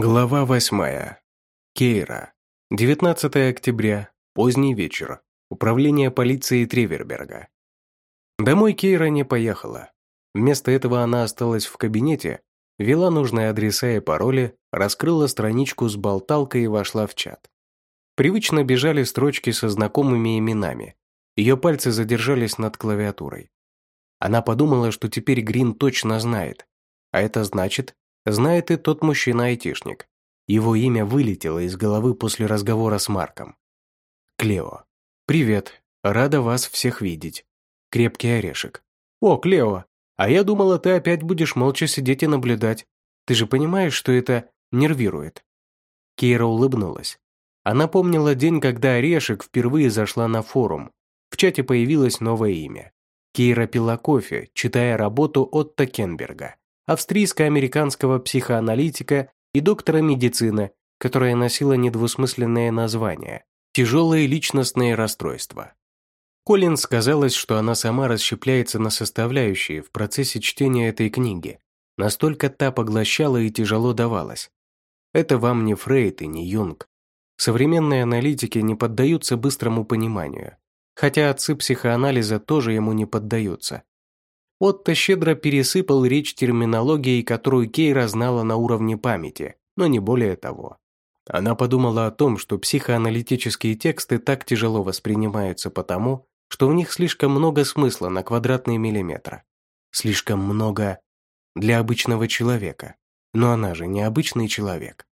Глава восьмая. Кейра. 19 октября. Поздний вечер. Управление полиции Треверберга. Домой Кейра не поехала. Вместо этого она осталась в кабинете, ввела нужные адреса и пароли, раскрыла страничку с болталкой и вошла в чат. Привычно бежали строчки со знакомыми именами. Ее пальцы задержались над клавиатурой. Она подумала, что теперь Грин точно знает. А это значит, знает и тот мужчина-айтишник. Его имя вылетело из головы после разговора с Марком. Клео. «Привет. Рада вас всех видеть. Крепкий орешек. О, Клео, а я думала, ты опять будешь молча сидеть и наблюдать. Ты же понимаешь, что это нервирует». Кейра улыбнулась. Она помнила день, когда Орешек впервые зашла на форум. В чате появилось новое имя. Кейра пила кофе, читая работу Отто Кенберга австрийско-американского психоаналитика и доктора медицины, которая носила недвусмысленное название «Тяжелые личностные расстройства». Коллинз казалось, что она сама расщепляется на составляющие в процессе чтения этой книги. Настолько та поглощала и тяжело давалась. Это вам не Фрейд и не Юнг. Современные аналитики не поддаются быстрому пониманию, хотя отцы психоанализа тоже ему не поддаются. Отто щедро пересыпал речь терминологией, которую Кейра знала на уровне памяти, но не более того. Она подумала о том, что психоаналитические тексты так тяжело воспринимаются потому, что в них слишком много смысла на квадратный миллиметр. Слишком много для обычного человека. Но она же не обычный человек.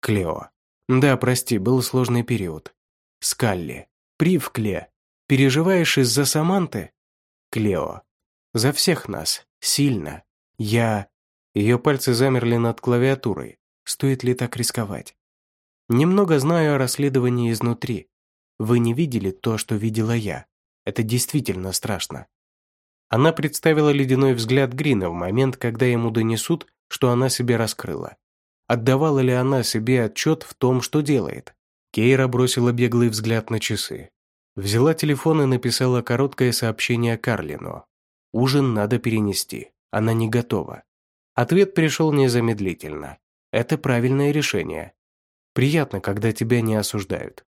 Клео. Да, прости, был сложный период. Скалли. Прив Кле. Переживаешь из-за Саманты? Клео. За всех нас. Сильно. Я... Ее пальцы замерли над клавиатурой. Стоит ли так рисковать? Немного знаю о расследовании изнутри. Вы не видели то, что видела я. Это действительно страшно. Она представила ледяной взгляд Грина в момент, когда ему донесут, что она себе раскрыла. Отдавала ли она себе отчет в том, что делает? Кейра бросила беглый взгляд на часы. Взяла телефон и написала короткое сообщение Карлину. Ужин надо перенести. Она не готова. Ответ пришел незамедлительно. Это правильное решение. Приятно, когда тебя не осуждают.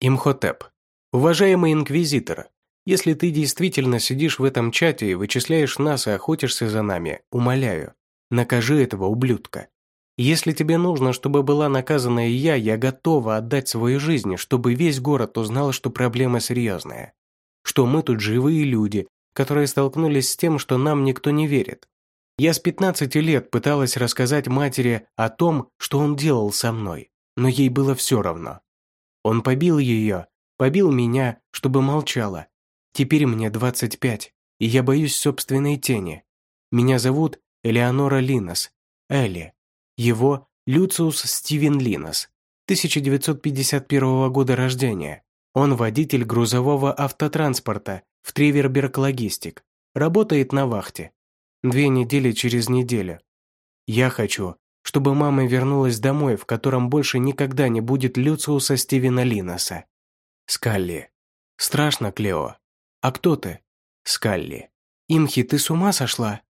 Имхотеп. Уважаемый инквизитор, если ты действительно сидишь в этом чате и вычисляешь нас и охотишься за нами, умоляю, накажи этого ублюдка. Если тебе нужно, чтобы была наказана и я, я готова отдать свою жизнь, чтобы весь город узнал, что проблема серьезная. Что мы тут живые люди, которые столкнулись с тем, что нам никто не верит. Я с 15 лет пыталась рассказать матери о том, что он делал со мной, но ей было все равно. Он побил ее, побил меня, чтобы молчала. Теперь мне 25, и я боюсь собственной тени. Меня зовут Элеонора Линос, Элли. Его Люциус Стивен Линос, 1951 года рождения. Он водитель грузового автотранспорта в Треверберг Логистик. Работает на вахте. Две недели через неделю. Я хочу, чтобы мама вернулась домой, в котором больше никогда не будет Люциуса Стивена Линоса. Скалли. Страшно, Клео. А кто ты? Скалли. Имхи, ты с ума сошла?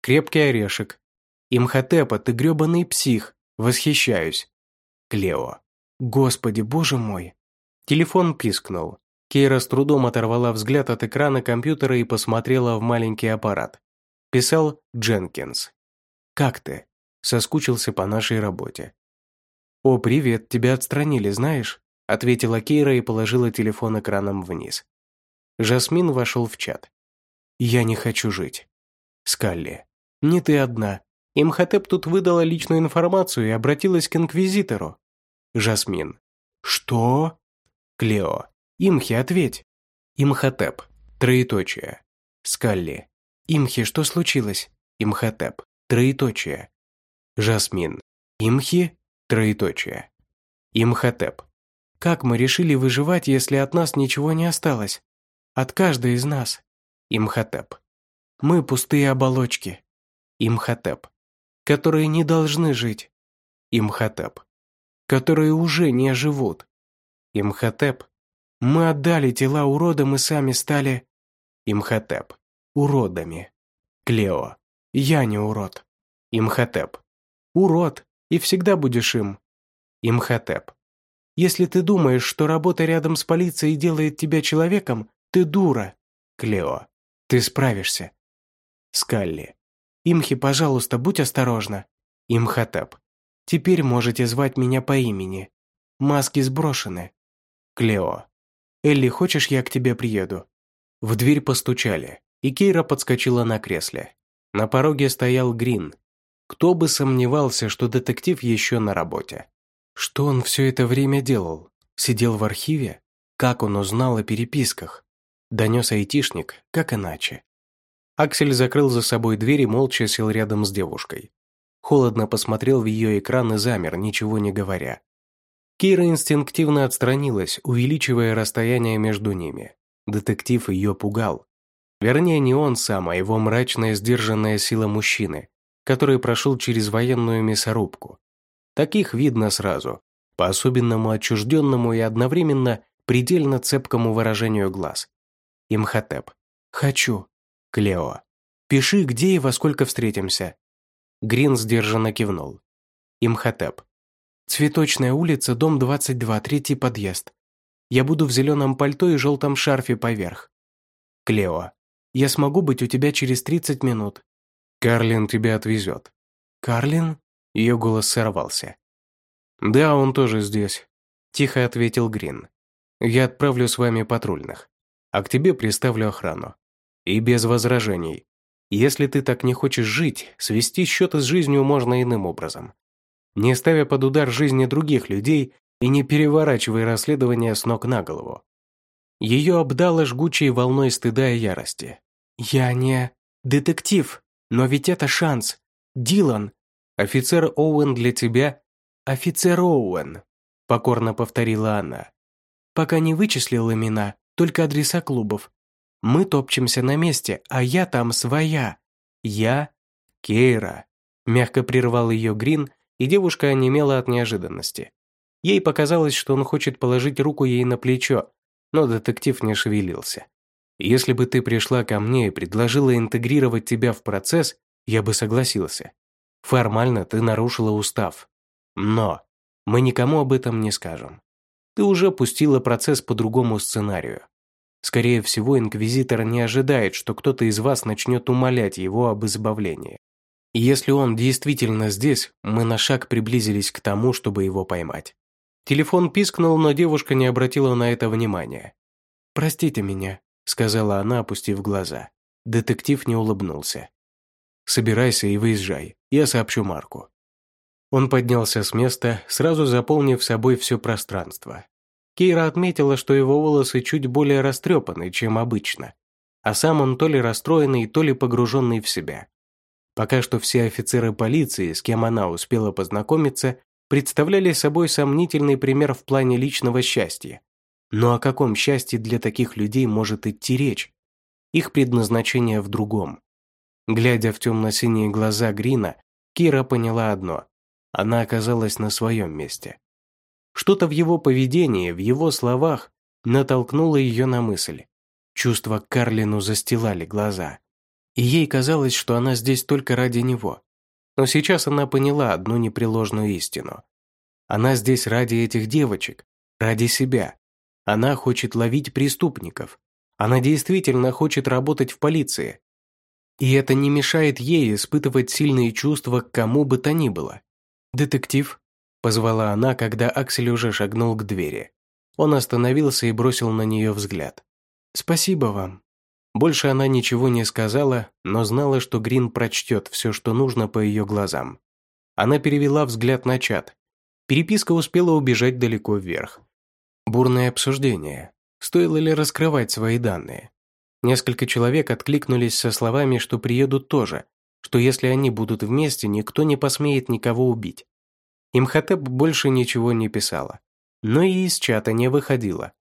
Крепкий орешек. Имхотепа, ты грёбаный псих. Восхищаюсь. Клео. Господи, боже мой. Телефон пискнул. Кейра с трудом оторвала взгляд от экрана компьютера и посмотрела в маленький аппарат. Писал Дженкинс. «Как ты?» Соскучился по нашей работе. «О, привет, тебя отстранили, знаешь?» Ответила Кейра и положила телефон экраном вниз. Жасмин вошел в чат. «Я не хочу жить». Скалли. «Не ты одна. Имхотеп тут выдала личную информацию и обратилась к Инквизитору». Жасмин. «Что?» Клео. Имхи, ответь. Имхотеп. Троеточие. Скалли. Имхи, что случилось? Имхотеп. Троеточие. Жасмин. Имхи. Троеточие. Имхотеп. Как мы решили выживать, если от нас ничего не осталось? От каждой из нас. Имхотеп. Мы пустые оболочки. Имхотеп. Которые не должны жить. Имхотеп. Которые уже не живут. Имхотеп. Мы отдали тела уродам и сами стали... Имхотеп. Уродами. Клео. Я не урод. Имхотеп. Урод. и всегда будешь им. Имхотеп. Если ты думаешь, что работа рядом с полицией делает тебя человеком, ты дура. Клео. Ты справишься. Скалли. Имхи, пожалуйста, будь осторожна. Имхотеп. Теперь можете звать меня по имени. Маски сброшены. Клео. Элли, хочешь, я к тебе приеду? В дверь постучали, и Кейра подскочила на кресле. На пороге стоял Грин. Кто бы сомневался, что детектив еще на работе. Что он все это время делал? Сидел в архиве? Как он узнал о переписках? Донес айтишник, как иначе. Аксель закрыл за собой дверь и молча сел рядом с девушкой. Холодно посмотрел в ее экран и замер, ничего не говоря. Кира инстинктивно отстранилась, увеличивая расстояние между ними. Детектив ее пугал. Вернее, не он сам, а его мрачная сдержанная сила мужчины, который прошел через военную мясорубку. Таких видно сразу, по особенному отчужденному и одновременно предельно цепкому выражению глаз. Имхотеп. «Хочу». Клео. «Пиши, где и во сколько встретимся». Грин сдержанно кивнул. Имхотеп. «Цветочная улица, дом 22, третий подъезд. Я буду в зеленом пальто и желтом шарфе поверх». Клео. «Я смогу быть у тебя через 30 минут». «Карлин тебя отвезет». «Карлин?» Ее голос сорвался. «Да, он тоже здесь», – тихо ответил Грин. «Я отправлю с вами патрульных, а к тебе приставлю охрану. И без возражений. Если ты так не хочешь жить, свести счеты с жизнью можно иным образом. Не ставя под удар жизни других людей и не переворачивая расследование с ног на голову». Ее обдало жгучей волной стыда и ярости. «Я не... детектив, но ведь это шанс. Дилан, «Офицер Оуэн для тебя?» «Офицер Оуэн», – покорно повторила она. «Пока не вычислил имена, только адреса клубов. Мы топчемся на месте, а я там своя. Я Кейра», – мягко прервал ее Грин, и девушка онемела от неожиданности. Ей показалось, что он хочет положить руку ей на плечо, но детектив не шевелился. «Если бы ты пришла ко мне и предложила интегрировать тебя в процесс, я бы согласился. Формально ты нарушила устав. Но мы никому об этом не скажем. Ты уже пустила процесс по другому сценарию. Скорее всего, инквизитор не ожидает, что кто-то из вас начнет умолять его об избавлении. Если он действительно здесь, мы на шаг приблизились к тому, чтобы его поймать. Телефон пискнул, но девушка не обратила на это внимания. «Простите меня», — сказала она, опустив глаза. Детектив не улыбнулся. Собирайся и выезжай, я сообщу Марку». Он поднялся с места, сразу заполнив собой все пространство. Кейра отметила, что его волосы чуть более растрепаны, чем обычно, а сам он то ли расстроенный, то ли погруженный в себя. Пока что все офицеры полиции, с кем она успела познакомиться, представляли собой сомнительный пример в плане личного счастья. Но о каком счастье для таких людей может идти речь? Их предназначение в другом. Глядя в темно-синие глаза Грина, Кира поняла одно – она оказалась на своем месте. Что-то в его поведении, в его словах натолкнуло ее на мысль. Чувства Карлину застилали глаза. И ей казалось, что она здесь только ради него. Но сейчас она поняла одну непреложную истину. Она здесь ради этих девочек, ради себя. Она хочет ловить преступников. Она действительно хочет работать в полиции. И это не мешает ей испытывать сильные чувства к кому бы то ни было. «Детектив?» – позвала она, когда Аксель уже шагнул к двери. Он остановился и бросил на нее взгляд. «Спасибо вам». Больше она ничего не сказала, но знала, что Грин прочтет все, что нужно по ее глазам. Она перевела взгляд на чат. Переписка успела убежать далеко вверх. Бурное обсуждение. Стоило ли раскрывать свои данные? Несколько человек откликнулись со словами, что приедут тоже, что если они будут вместе, никто не посмеет никого убить. Имхотеп больше ничего не писала, но и из чата не выходила.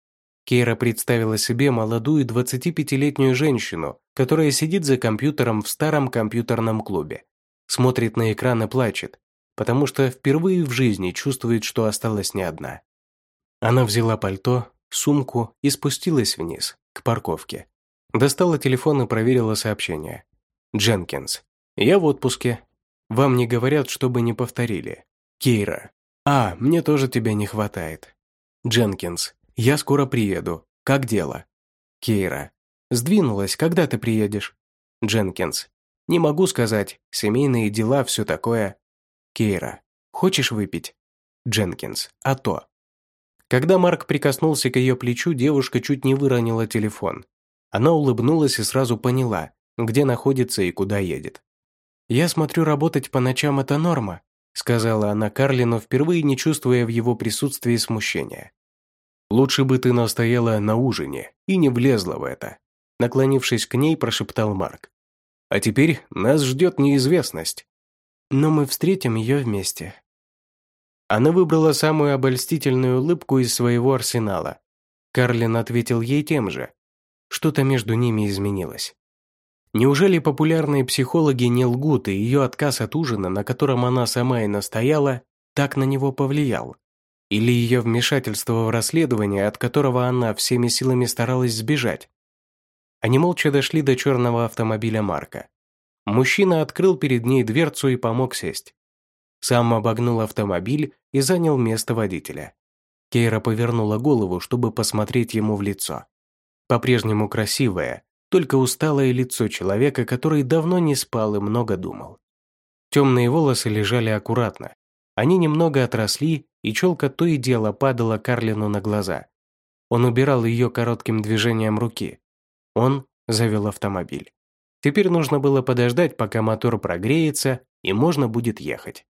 Кейра представила себе молодую 25-летнюю женщину, которая сидит за компьютером в старом компьютерном клубе, смотрит на экран и плачет, потому что впервые в жизни чувствует, что осталась не одна. Она взяла пальто, сумку и спустилась вниз, к парковке. Достала телефон и проверила сообщение. «Дженкинс, я в отпуске. Вам не говорят, чтобы не повторили. Кейра. А, мне тоже тебя не хватает. Дженкинс. Я скоро приеду. Как дело? Кейра. Сдвинулась, когда ты приедешь? Дженкинс. Не могу сказать. Семейные дела, все такое. Кейра. Хочешь выпить? Дженкинс. А то. Когда Марк прикоснулся к ее плечу, девушка чуть не выронила телефон. Она улыбнулась и сразу поняла, где находится и куда едет. «Я смотрю, работать по ночам – это норма», сказала она Карлину, впервые не чувствуя в его присутствии смущения. «Лучше бы ты настояла на ужине и не влезла в это», наклонившись к ней, прошептал Марк. «А теперь нас ждет неизвестность». «Но мы встретим ее вместе». Она выбрала самую обольстительную улыбку из своего арсенала. Карлин ответил ей тем же. Что-то между ними изменилось. Неужели популярные психологи не лгут, и ее отказ от ужина, на котором она сама и настояла, так на него повлиял? Или ее вмешательство в расследование, от которого она всеми силами старалась сбежать? Они молча дошли до черного автомобиля Марка. Мужчина открыл перед ней дверцу и помог сесть. Сам обогнул автомобиль и занял место водителя. Кейра повернула голову, чтобы посмотреть ему в лицо. По-прежнему красивая, только усталое лицо человека, который давно не спал и много думал. Темные волосы лежали аккуратно. Они немного отросли, и челка то и дело падала Карлину на глаза. Он убирал ее коротким движением руки. Он завел автомобиль. Теперь нужно было подождать, пока мотор прогреется, и можно будет ехать.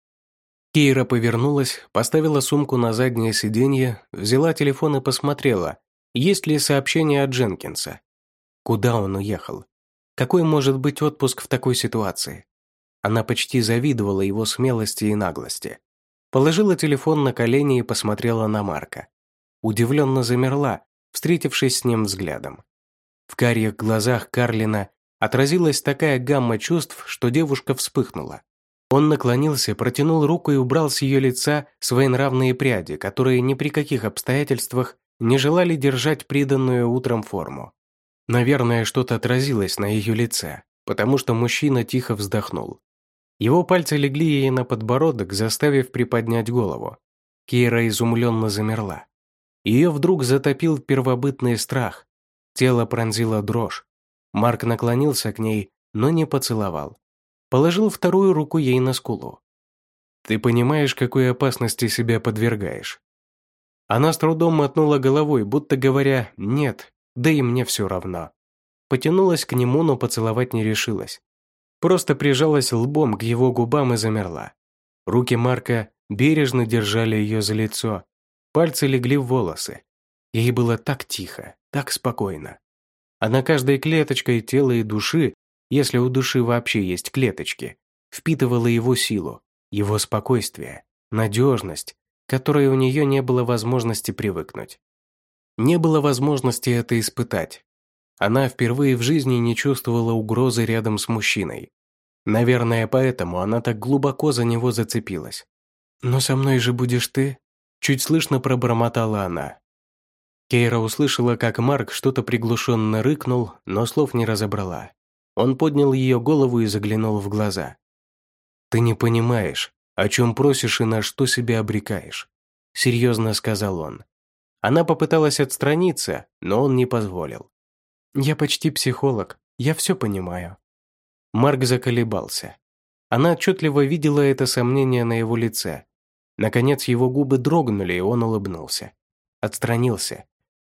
Кейра повернулась, поставила сумку на заднее сиденье, взяла телефон и посмотрела, есть ли сообщение от Дженкинса. Куда он уехал? Какой может быть отпуск в такой ситуации? Она почти завидовала его смелости и наглости. Положила телефон на колени и посмотрела на Марка. Удивленно замерла, встретившись с ним взглядом. В карих глазах Карлина отразилась такая гамма чувств, что девушка вспыхнула. Он наклонился, протянул руку и убрал с ее лица своенравные пряди, которые ни при каких обстоятельствах не желали держать приданную утром форму. Наверное, что-то отразилось на ее лице, потому что мужчина тихо вздохнул. Его пальцы легли ей на подбородок, заставив приподнять голову. Кира изумленно замерла. Ее вдруг затопил первобытный страх. Тело пронзило дрожь. Марк наклонился к ней, но не поцеловал. Положил вторую руку ей на скулу. «Ты понимаешь, какой опасности себя подвергаешь?» Она с трудом мотнула головой, будто говоря «нет», да и мне все равно. Потянулась к нему, но поцеловать не решилась. Просто прижалась лбом к его губам и замерла. Руки Марка бережно держали ее за лицо, пальцы легли в волосы. Ей было так тихо, так спокойно. Она каждой клеточкой тела и души, если у души вообще есть клеточки, впитывала его силу, его спокойствие, надежность, которой у нее не было возможности привыкнуть. Не было возможности это испытать. Она впервые в жизни не чувствовала угрозы рядом с мужчиной. Наверное, поэтому она так глубоко за него зацепилась. «Но со мной же будешь ты?» Чуть слышно пробормотала она. Кейра услышала, как Марк что-то приглушенно рыкнул, но слов не разобрала. Он поднял ее голову и заглянул в глаза. «Ты не понимаешь, о чем просишь и на что себя обрекаешь», серьезно сказал он. Она попыталась отстраниться, но он не позволил. «Я почти психолог, я все понимаю». Марк заколебался. Она отчетливо видела это сомнение на его лице. Наконец его губы дрогнули, и он улыбнулся. Отстранился.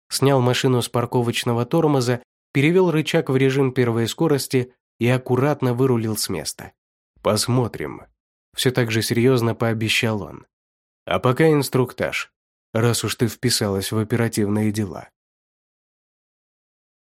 Снял машину с парковочного тормоза, перевел рычаг в режим первой скорости и аккуратно вырулил с места. «Посмотрим». Все так же серьезно пообещал он. «А пока инструктаж раз уж ты вписалась в оперативные дела.